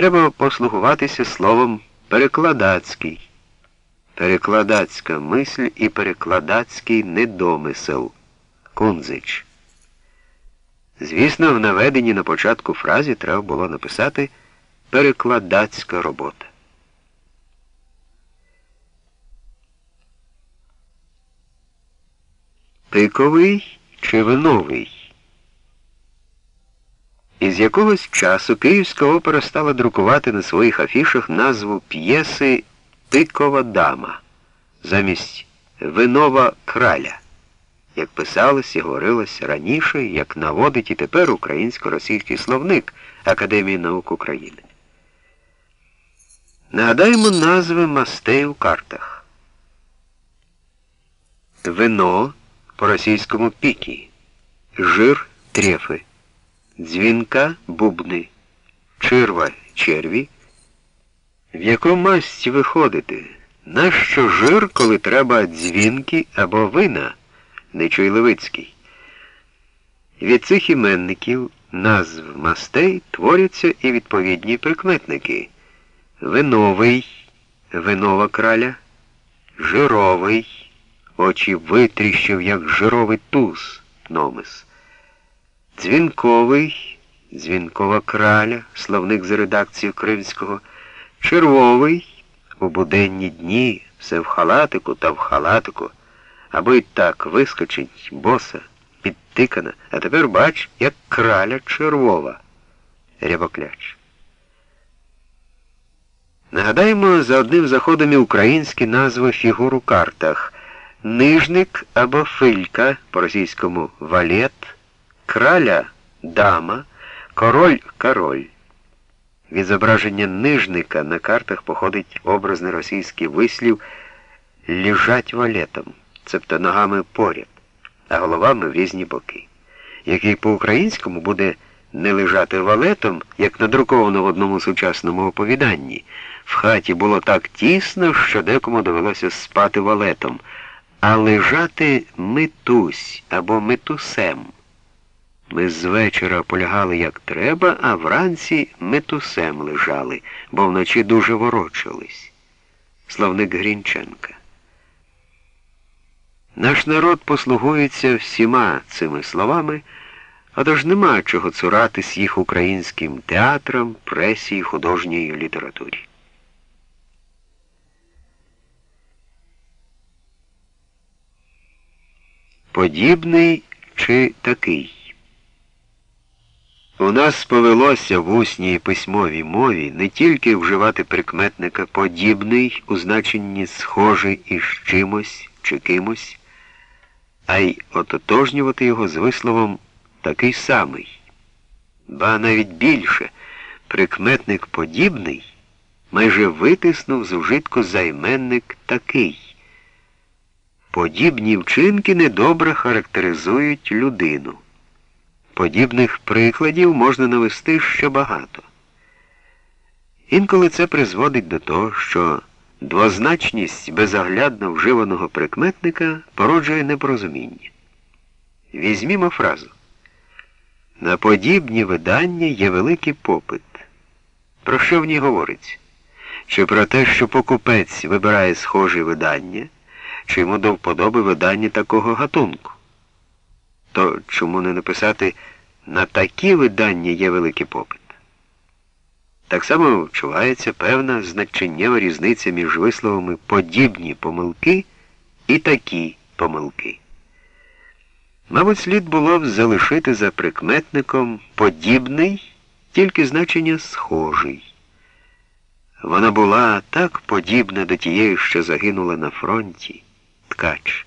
треба послугуватися словом перекладацький, перекладацька мисль і перекладацький недомисел. Кунзич. Звісно, в наведенні на початку фразі треба було написати перекладацька робота. Пиковий чи виновий? Із якогось часу Київська опера стала друкувати на своїх афішах назву п'єси Пикова дама замість Винова краля, як писалось і говорилось раніше, як наводить і тепер українсько-російський словник Академії наук України. Нагадаємо назви мастей у картах. Вино по російському пікі, жир трефи дзвінка бубни, черва черві. В яку масть виходити? Нащо жир, коли треба дзвінки або вина, Нечуй Левицький? Від цих іменників, назв мастей творяться і відповідні прикметники. Виновий, винова краля, жировий, очі витріщив, як жировий туз, номис. Дзвінковий, дзвінкова краля, словник за редакцією Кримського, червовий, у буденні дні, все в халатику та в халатику, або й так вискочить боса, підтикана, а тепер бач, як краля червова. Рябокляч. Нагадаємо за одним заходом і українські назви фігур у картах. Нижник або филька по російському валет краля дама, король король. Від зображення нижника на картах походить образний російський вислів лежать валетом, цебто ногами поряд, а головами в різні боки, який по-українському буде не лежати валетом, як надруковано в одному сучасному оповіданні. В хаті було так тісно, що декому довелося спати валетом, а лежати митусь або митусем. Ми з вечора полягали як треба, а вранці метусем лежали, бо вночі дуже ворочались. Словник Грінченка. Наш народ послугується всіма цими словами, отож нема чого цуратись їх українським театрам, пресі і художньої літературі. Подібний чи такий? У нас повелося в усній письмовій мові не тільки вживати прикметника подібний у значенні схожий із чимось чи кимось, а й ототожнювати його з висловом такий самий. Ба навіть більше прикметник подібний майже витиснув з ужитку займенник такий. Подібні вчинки недобре характеризують людину. Подібних прикладів можна навести ще багато. Інколи це призводить до того, що двозначність безоглядно вживаного прикметника породжує непорозуміння. Візьмімо фразу. На подібні видання є великий попит. Про що в ній говориться? Чи про те, що покупець вибирає схожі видання, чи йому до вподоби видання такого гатунку? То чому не написати на такі видання є великий попит? Так само вчувається певна значеннєва різниця між висловами подібні помилки і такі помилки. Мабуть, слід було б залишити за прикметником подібний, тільки значення схожий. Вона була так подібна до тієї, що загинула на фронті, ткач.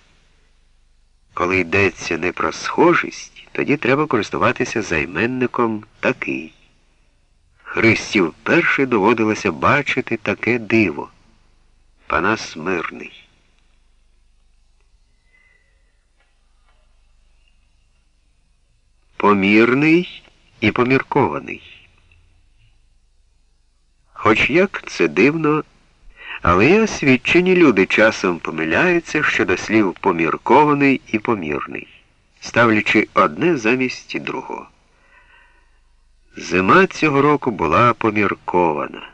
Коли йдеться не про схожість, тоді треба користуватися займенником такий. Христі вперше доводилося бачити таке диво. Панас мирний. Помірний і поміркований. Хоч як це дивно, але й освічені люди часом помиляються щодо слів поміркований і помірний, ставлячи одне замість другого. Зима цього року була поміркована.